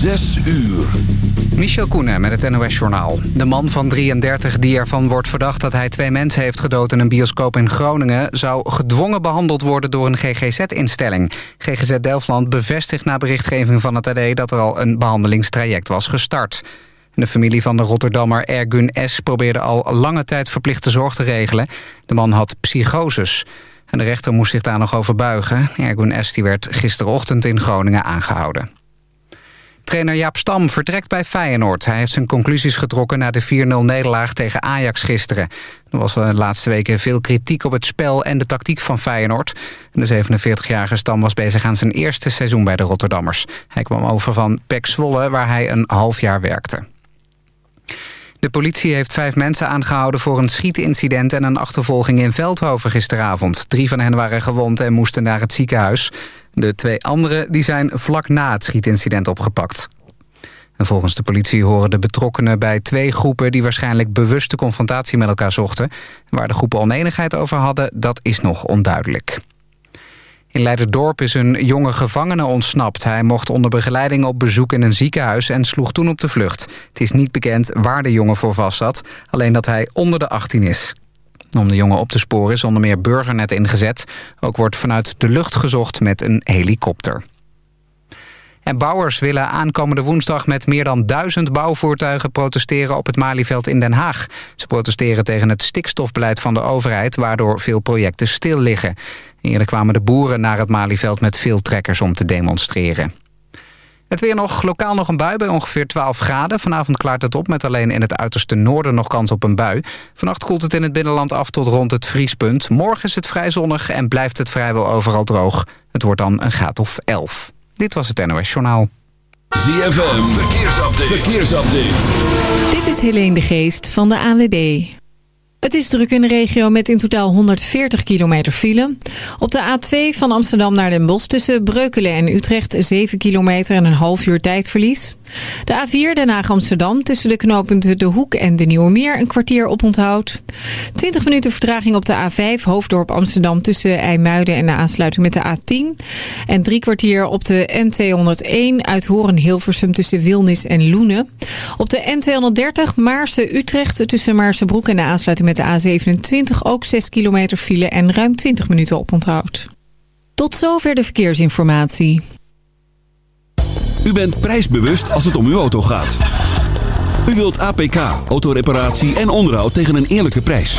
Zes uur. Michel Koenen met het NOS-journaal. De man van 33 die ervan wordt verdacht dat hij twee mensen heeft gedood in een bioscoop in Groningen... zou gedwongen behandeld worden door een GGZ-instelling. GGZ Delftland bevestigt na berichtgeving van het AD dat er al een behandelingstraject was gestart. De familie van de Rotterdammer Ergun S. probeerde al lange tijd verplichte zorg te regelen. De man had psychoses. En de rechter moest zich daar nog over buigen. Ergun S. Die werd gisterochtend in Groningen aangehouden. Trainer Jaap Stam vertrekt bij Feyenoord. Hij heeft zijn conclusies getrokken na de 4-0-nederlaag tegen Ajax gisteren. Er was de laatste weken veel kritiek op het spel en de tactiek van Feyenoord. De 47-jarige Stam was bezig aan zijn eerste seizoen bij de Rotterdammers. Hij kwam over van Pek Zwolle, waar hij een half jaar werkte. De politie heeft vijf mensen aangehouden voor een schietincident... en een achtervolging in Veldhoven gisteravond. Drie van hen waren gewond en moesten naar het ziekenhuis. De twee anderen die zijn vlak na het schietincident opgepakt. En volgens de politie horen de betrokkenen bij twee groepen... die waarschijnlijk bewuste confrontatie met elkaar zochten. Waar de groepen oneenigheid over hadden, dat is nog onduidelijk. In Leiderdorp is een jonge gevangene ontsnapt. Hij mocht onder begeleiding op bezoek in een ziekenhuis en sloeg toen op de vlucht. Het is niet bekend waar de jongen voor vast zat, alleen dat hij onder de 18 is. Om de jongen op te sporen is onder meer Burgernet ingezet. Ook wordt vanuit de lucht gezocht met een helikopter. En bouwers willen aankomende woensdag met meer dan duizend bouwvoertuigen protesteren op het Malieveld in Den Haag. Ze protesteren tegen het stikstofbeleid van de overheid, waardoor veel projecten stil liggen. Eerder kwamen de boeren naar het Malieveld met veel trekkers om te demonstreren. Het weer nog, lokaal nog een bui bij ongeveer 12 graden. Vanavond klaart het op met alleen in het uiterste noorden nog kans op een bui. Vannacht koelt het in het binnenland af tot rond het vriespunt. Morgen is het vrij zonnig en blijft het vrijwel overal droog. Het wordt dan een graad of 11. Dit was het NOS Journaal. ZFM, verkeersupdate. verkeersupdate. Dit is Helene de Geest van de AWB. Het is druk in de regio met in totaal 140 kilometer file. Op de A2 van Amsterdam naar Den Bosch tussen Breukelen en Utrecht 7 kilometer en een half uur tijdverlies. De A4 Den Haag-Amsterdam tussen de knooppunten De Hoek en De Nieuwe Meer een kwartier oponthoud. 20 minuten vertraging op de A5 Hoofddorp Amsterdam tussen IJmuiden en de aansluiting met de A10. En drie kwartier op de N201 uit Horen-Hilversum tussen Wilnis en Loenen. Op de N230 Maarse-Utrecht tussen Maarsebroek en de aansluiting met de A27 ook 6 kilometer file en ruim 20 minuten oponthoud. Tot zover de verkeersinformatie. U bent prijsbewust als het om uw auto gaat. U wilt APK, autoreparatie en onderhoud tegen een eerlijke prijs.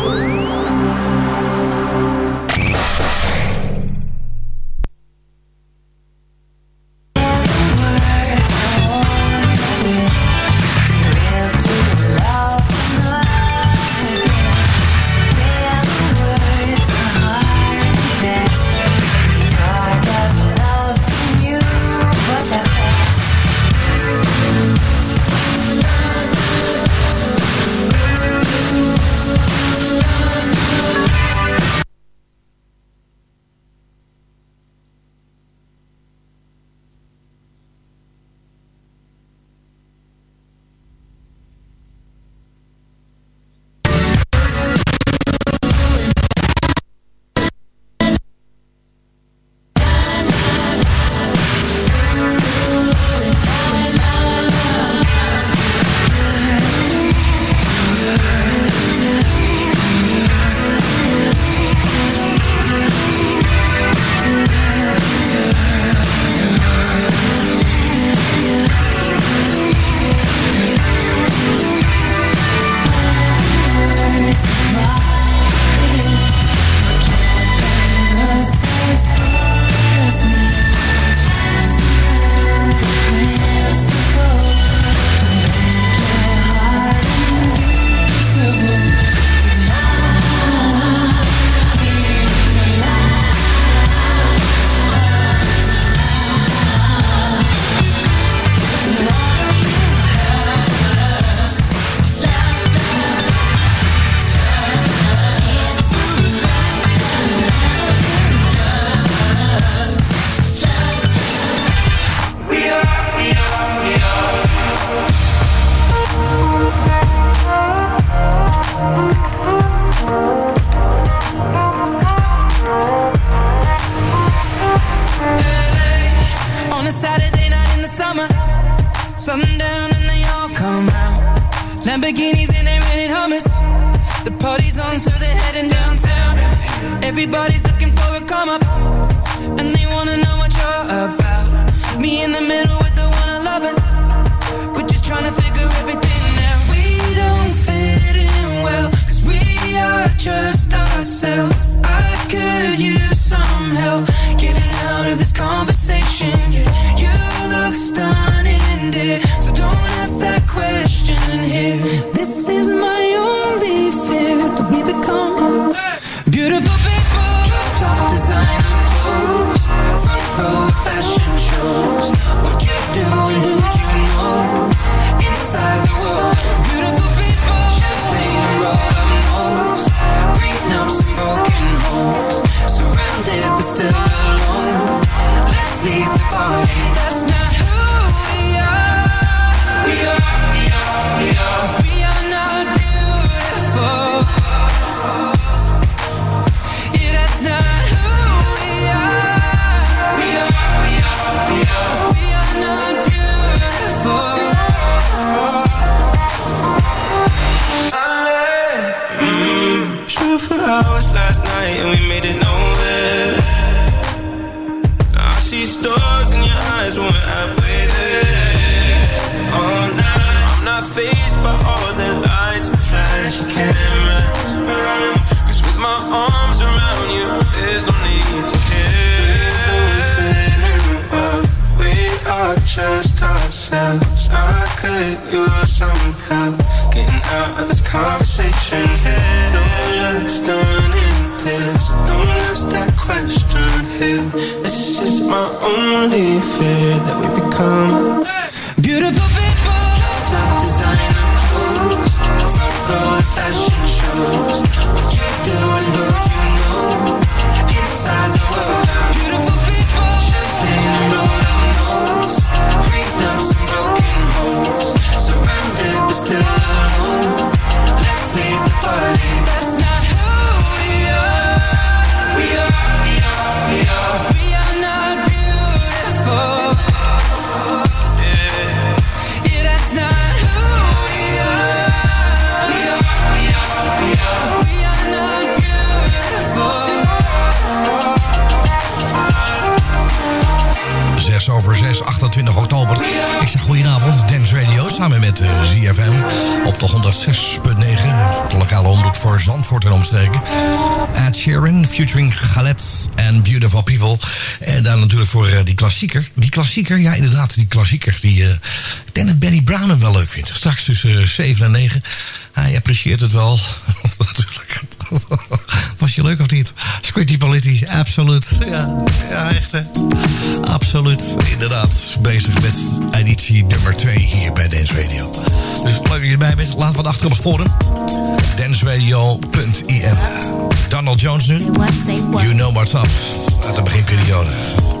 Die klassieker, ja inderdaad, die klassieker. Die, uh, ik denk Benny Brown hem wel leuk vindt. Straks tussen eh, 7 en 9. Hij apprecieert het wel. Natuurlijk. Was je leuk of niet? Squiddy Politti, absoluut. Ja, ja, echt hè. Absoluut, inderdaad. Bezig met editie nummer 2 hier bij Dance Radio. Dus leuk dat je erbij bent. Laat wat achter op het forum. dansradio.im Donald Jones nu. You know what's up. Uit de beginperiode.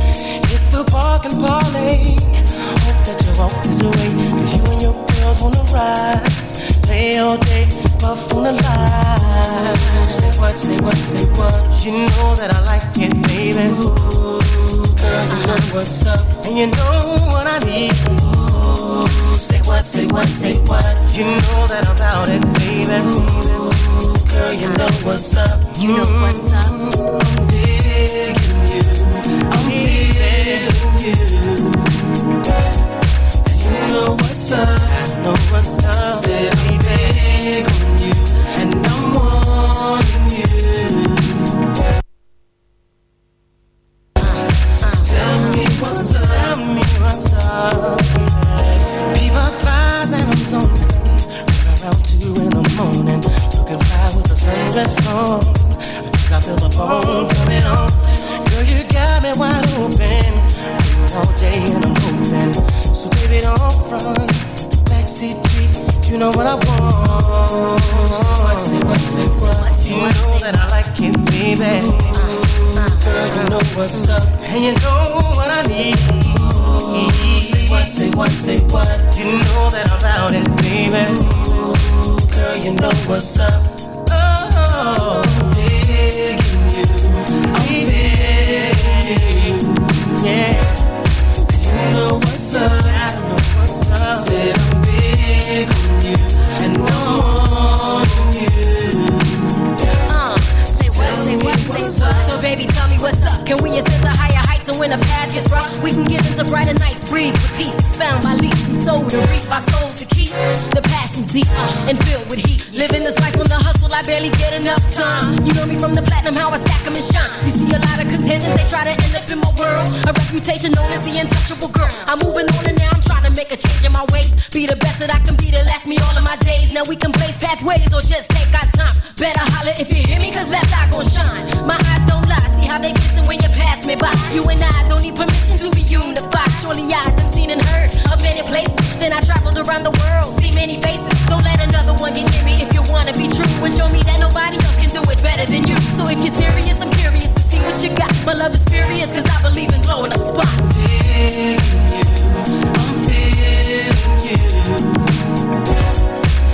to park and parlay. Hope that you walk this away. Cause you and your girls wanna ride. Play all day, puff on the line. Say what, say what, say what. You know that I like it, baby. Ooh, girl, you know what's up. And you know what I need. Ooh, say what, say what, say what. You know that I'm about it, baby. Ooh, girl, you know what's up. You know what's up. I'm digging you you. You know what's up, I know what's up. Say You know what I want. Say what, say what, say what. You know that I like it, baby. Girl, you know what's up, and you know what I need. Say what, say what, say what. You know that I'm about it, baby. Girl, you know what's up. Oh, digging you, I'm digging you, yeah. You know what's up, I know what's up. Said when the path gets rough, we just sit to higher heights and win a path? We can give into brighter nights. Breathe with peace, expound my leaps and soul to reap our souls the passions deep uh, and filled with heat. Living this life on the hustle, I barely get enough time. You know me from the platinum, how I stack 'em and shine. You see a lot of contenders, they try to end up in my world. A reputation known as the untouchable girl. I'm moving on and now I'm trying to make a change in my ways. Be the best that I can be to last me all of my days. Now we can blaze pathways or just take our time. Better holler if you hear me, cause left eye gon' shine. My eyes don't lie, see how they glisten when you pass me by. You and I don't need permission to be unified. Surely I done seen and heard of many places. Then I traveled around the world, see many faces. Don't let another one get near me if you wanna be true. And show me that nobody else can do it better than you. So if you're serious, I'm curious to see what you got. My love is furious, cause I believe in glowing up spots.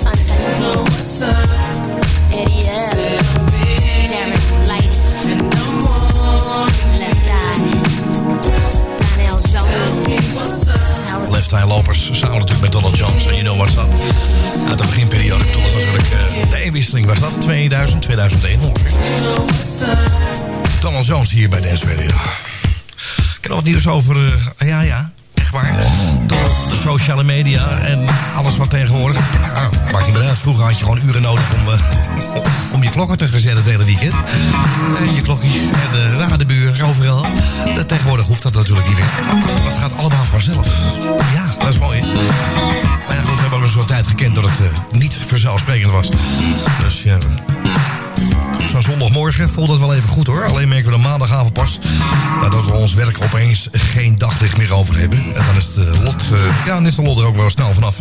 Untouchable. Eddie F. Eye Lopers samen natuurlijk met Donald Jones en You Know What's Up. Uit de beginperiode toen natuurlijk eh, de eenwisseling was dat 2000, 2001 ongeveer. Donald Jones hier bij Dance Radio. Ik heb nog wat nieuws over, eh, ja ja, echt waar. Sociale media en alles wat tegenwoordig. Ja, maakt niet meer uit. Vroeger had je gewoon uren nodig om, eh, om je klokken te verzetten het hele weekend. En je klokjes en de, buur, overal. De, tegenwoordig hoeft dat natuurlijk niet meer. Dat gaat allemaal vanzelf. Ja, dat is mooi. Maar goed, we hebben ook een soort tijd gekend dat het eh, niet vanzelfsprekend was. Dus ja, zo'n zondagmorgen voelt het wel even goed hoor. Alleen merken we de maandagavond pas nadat we ons werk opeens geen daglicht meer over hebben. En dan is de lot, eh, ja, dan is de lot er ook wel snel vanaf.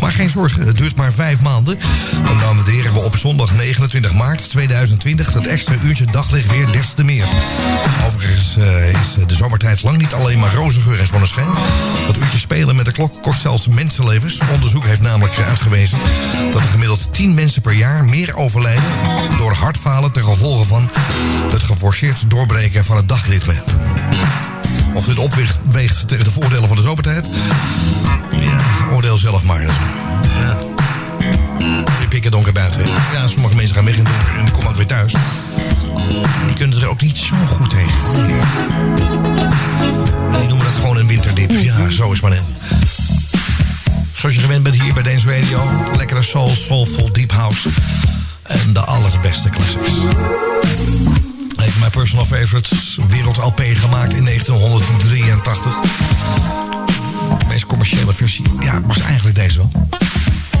Maar geen zorgen, het duurt maar vijf maanden. En dan waarderen we op zondag 29 maart 2020 dat extra uurtje daglicht weer des te meer. Overigens eh, is de zomertijd lang niet alleen maar roze geur en zonneschijn. Dat uurtje spelen met de klok kost zelfs mensenlevens. Onderzoek heeft namelijk uitgewezen dat er gemiddeld 10 mensen per jaar meer overlijden door hartfalen ten gevolge van het geforceerd doorbreken van het dagritme. Of dit opweegt tegen de voordelen van de zomertijd? Ja, oordeel zelf maar. Ja. Je pikken donker buiten. Ja, sommige mensen gaan weg in het donker en die komen ook weer thuis. Die kunnen er ook niet zo goed tegen. Die noemen dat gewoon een winterdip. Ja, zo is maar net. Zoals je gewend bent hier bij Dance Radio. Lekkere soul, soulful, deep house. En de allerbeste classics. Van mijn personal favorites. Wereld LP gemaakt in 1983. De meest commerciële versie. Ja, was eigenlijk deze wel.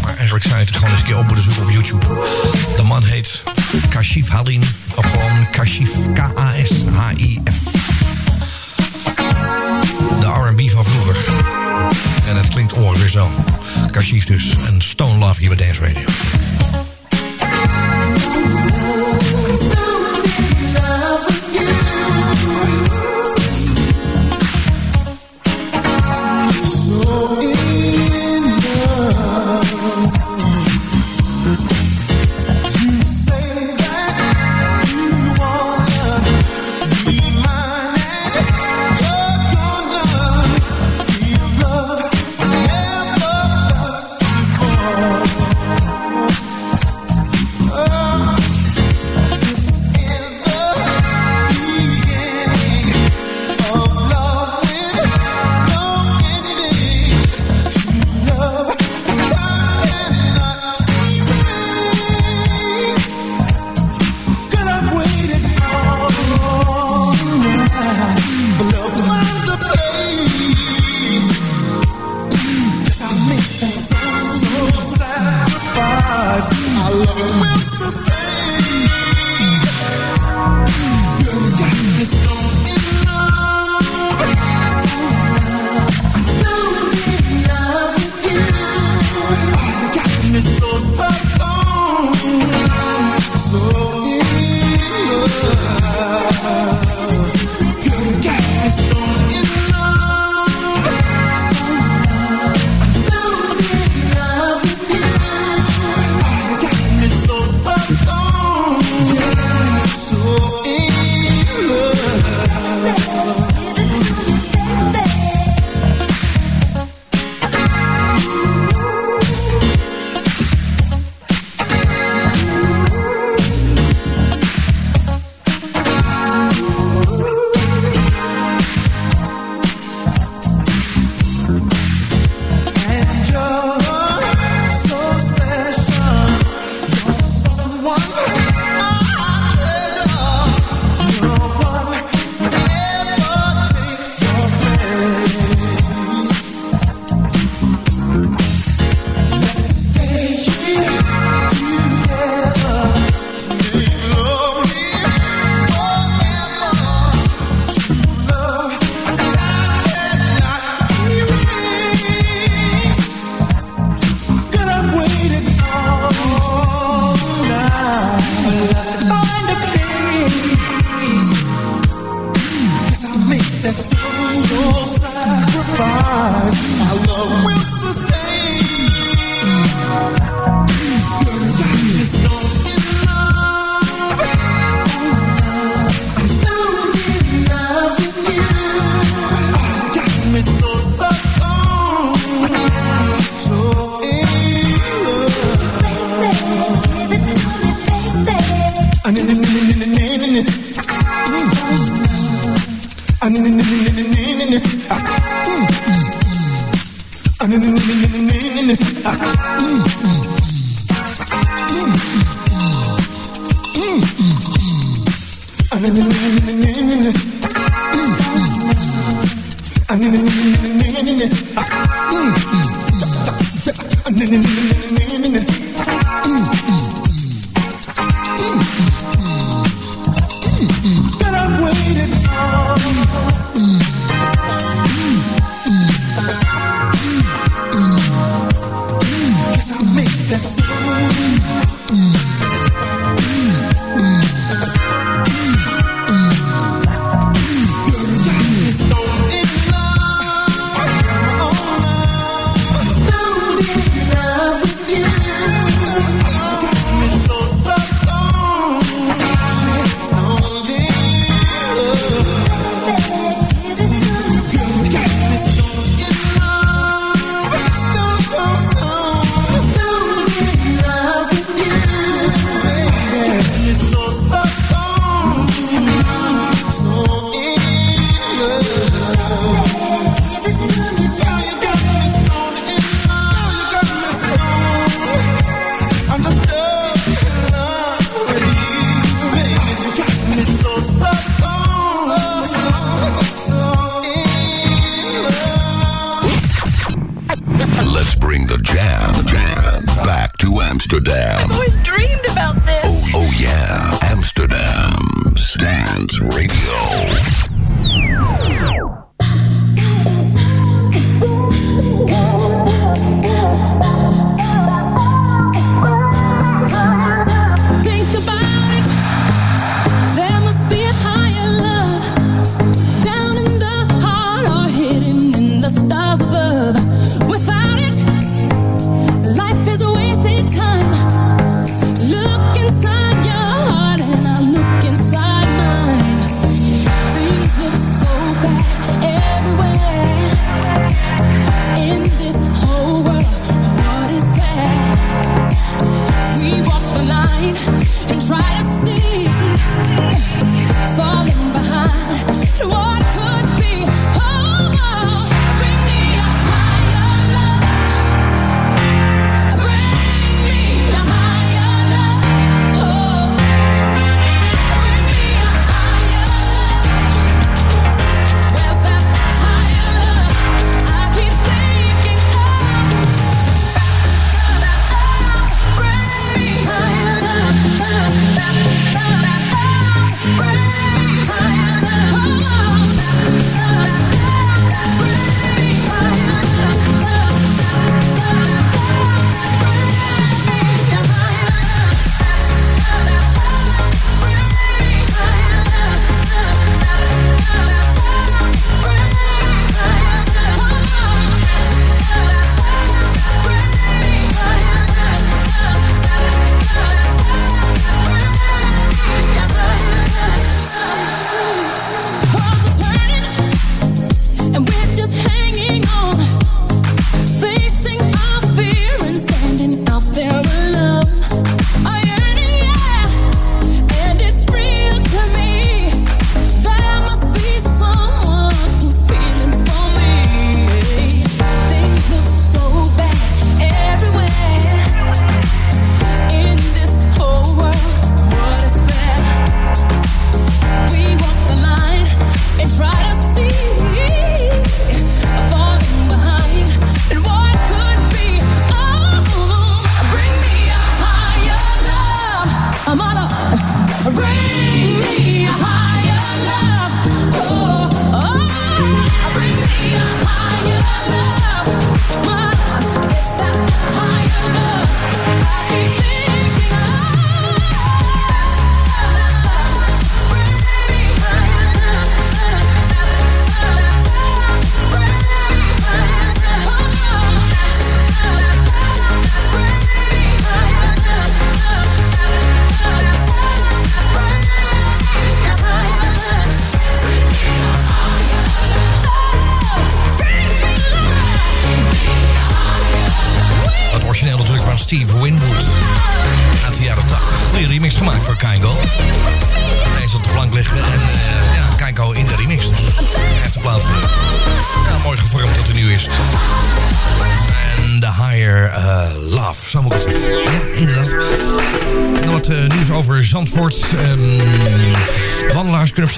Maar eigenlijk zou je het gewoon eens een keer op moeten zoeken op YouTube. De man heet Kashif Halim. Of gewoon Kashif. K-A-S-H-I-F. De R&B van vroeger. En het klinkt ongeveer zo. Kashif dus. En Stone Love hier bij Dance Radio.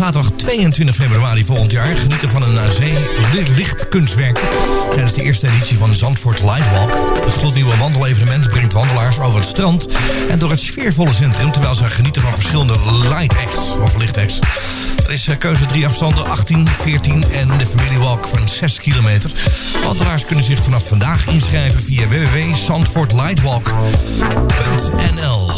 zaterdag 22 februari volgend jaar genieten van een eh, zee-licht kunstwerk... tijdens de eerste editie van de Zandvoort Lightwalk. Het gloednieuwe wandelevenement brengt wandelaars over het strand... en door het sfeervolle centrum terwijl ze genieten van verschillende light acts of lichtacts. Er is eh, keuze drie afstanden, 18, 14 en de familiewalk van 6 kilometer. Wandelaars kunnen zich vanaf vandaag inschrijven via www.zandvoortlightwalk.nl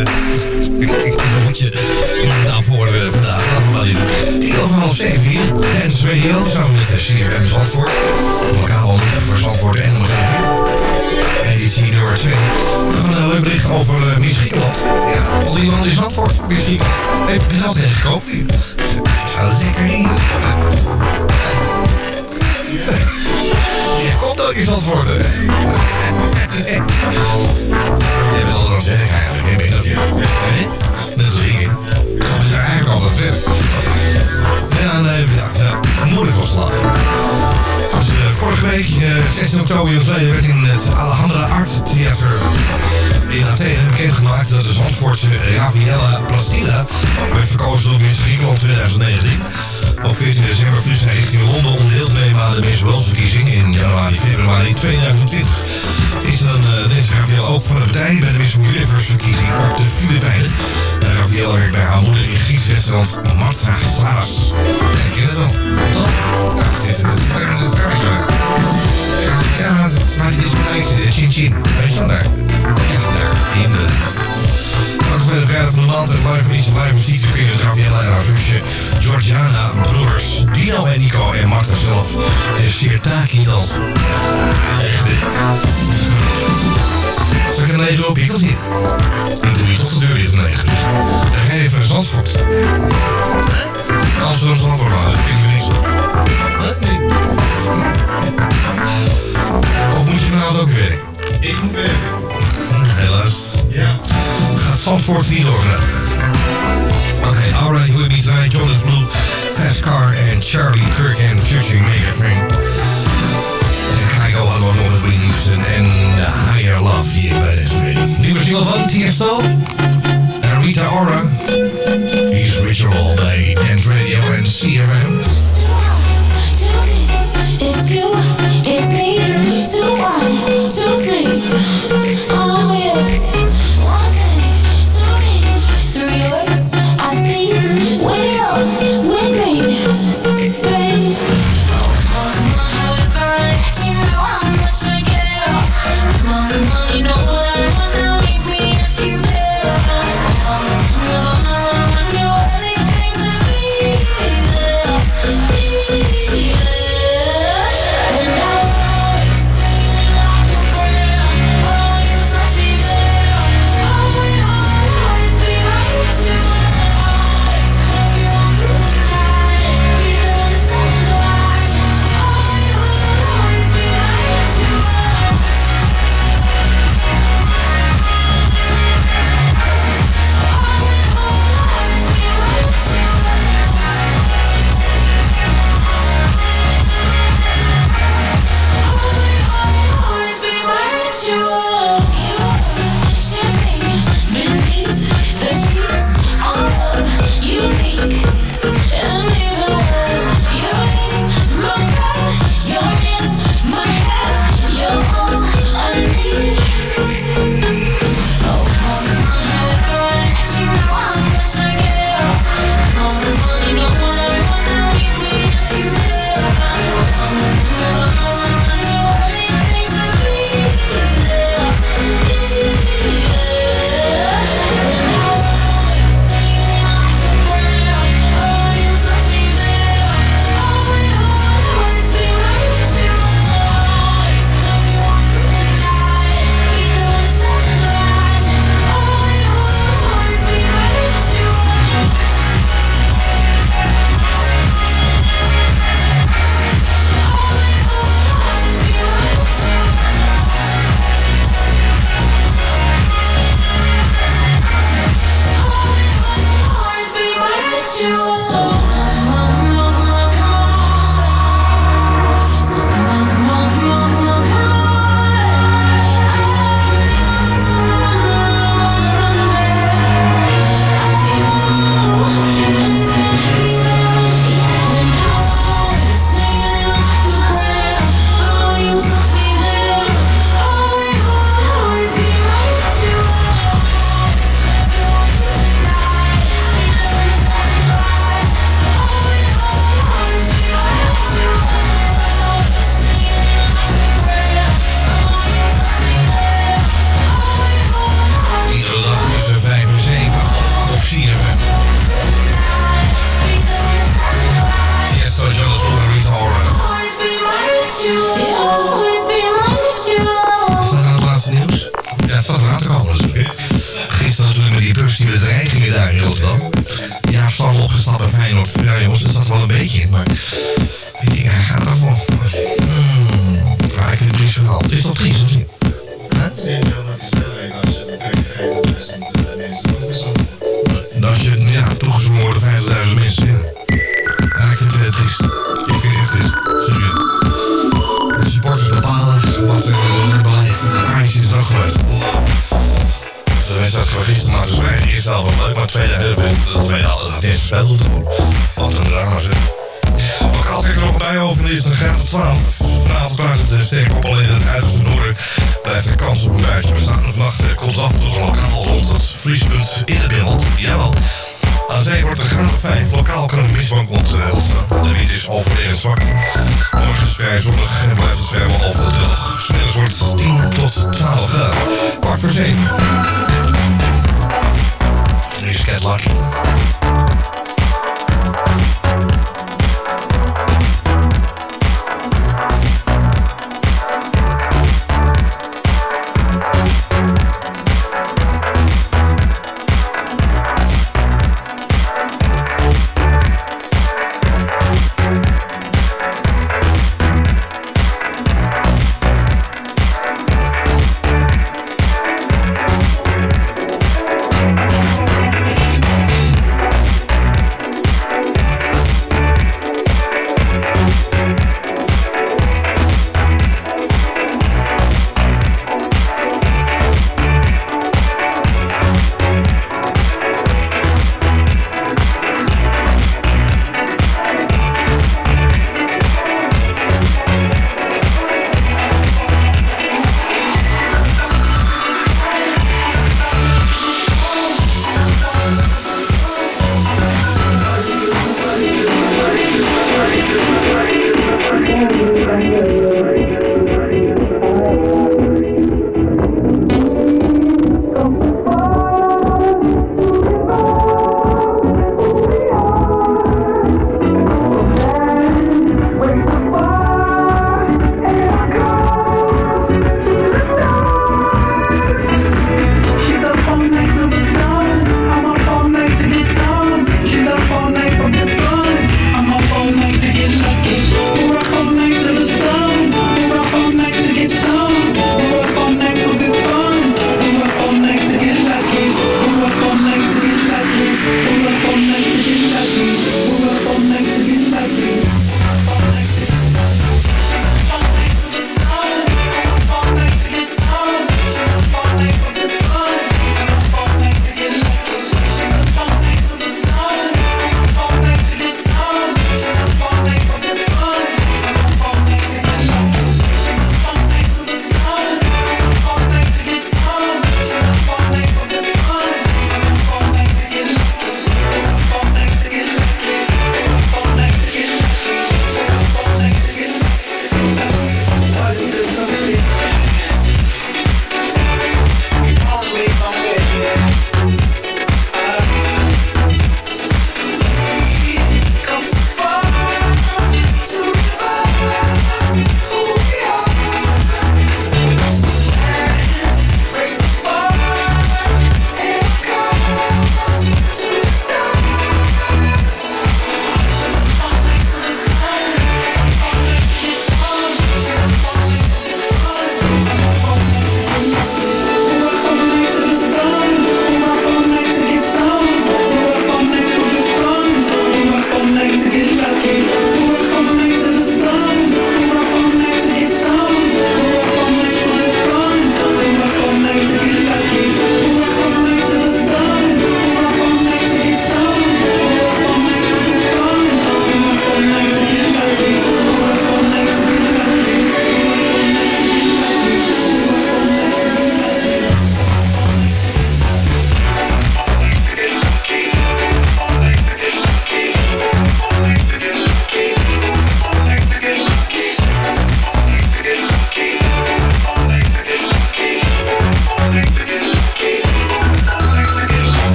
Ik, eh ik, ik, behoed je daarvoor uh, vandaag. Laten wel even. Tien over half zeven hier. Dance Radio. Samen met CRM Zandvoort. Lokaal voor Zandvoort en omgeving. Editie nummer 2. We gaan een leuk bericht over uh, Miss Griekenland. Ja, al iemand in Zandvoort. Miss Griekenland. Heeft geld wel lekker niet. Je komt ook Zandvoort. hè? Je bent altijd aan het eigenlijk. je dat je? Net als ik. We zijn eigenlijk altijd het werk. Ja, nee, ja, ja, moeilijk was het. Dus, eh, vorige week, eh 16 oktober jongstleden, werd in het Alejandra Art Theater in Athene bekendgemaakt dat de Zandvoortse Raviella Plastida werd verkozen door Miss Griekenland 2019. Op 14 december vliegt zij richting Londen om deel te nemen aan de Miss World verkiezing in januari, februari 2020. Is dan uh, deze Raviella ook van de partij bij de Miss Universe verkiezing op de Filipijnen. En Raviella werkt bij haar moeder in Grieks restaurant Marta Saras. Ken je dat wel? Toch? Ja, het zit, het er in de straatje. Ja, dat die discotheek zit, Chin Chin. Weet je wel daar? Ja, daar, in de... Ook de vrijdag van de maand en live iets live muziek. Je met Raviella en haar zusje Georgiana, broers Dino en Nico en Marta zelf. En Sirtaki dansen. Ja, echt. Zal ik een negen op ik of niet? Dan doe je toch de deur dicht om negen. Dan ga je even naar Zandvoort. Amsterdam Zandvoort, dat vind ik niks. Nee. Of moet je vanavond ook werken? Ik moet werken. Helaas. Ja. Gaat Zandvoort vandaag. Oké, alright, who be tonight? Jonas Blue, Fast Car en Charlie Kirk en Future Mega. En Kygo we nog met Houston en uh, Higher Love hier bij deze radio. Nieuwe single van Tiesto spijsbank ontstaan. De wind is overwegend zwak. Morgen is vrij zonnig en blijft het vrijwel overdag. Sneller wordt het 10 tot 12 graden. Kwart voor 7. Nu is het Lucky.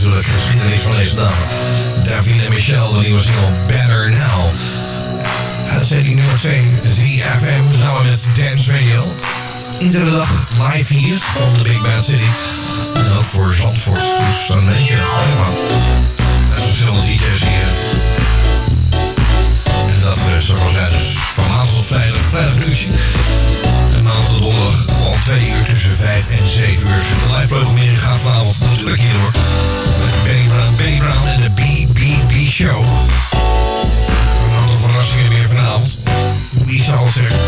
Natuurlijk geschiedenis van deze dame. Davine en Michel, de nieuwe single Better Now. Uitzending nummer 2, ZFM, samen met Dance Radio. Iedere dag live hier van de Big Bad City. En ook voor Zandvoort. Dus dan weet je het. Er zijn verschillende DJ's hier. Dat, al zei, dus van maandag tot vrijdag, vrijdag een uurtje. En maandag tot donderdag gewoon twee uur tussen vijf en zeven uur. De live programmering gaat vanavond natuurlijk hier door. Met Benny Brown, Benny Brown en de BBB Show. Een aantal verrassingen weer vanavond. Wie zal het zeggen?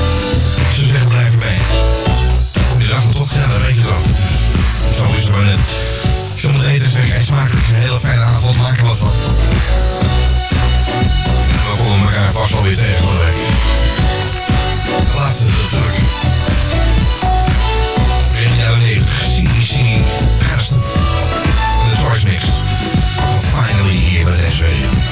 Zou zeggen, blijf erbij. Kom je toch? Ja, dat weet je wel. Dus zo is het maar net. Zonder eten zeg ik, smakelijk, een hele fijne avond, maak er wat van. We komen elkaar vast alweer tegen van de week. Laatste natuurlijk. In de jaren 90, CDC, Patterson. En de Choice Mix. Finally hier bij radio.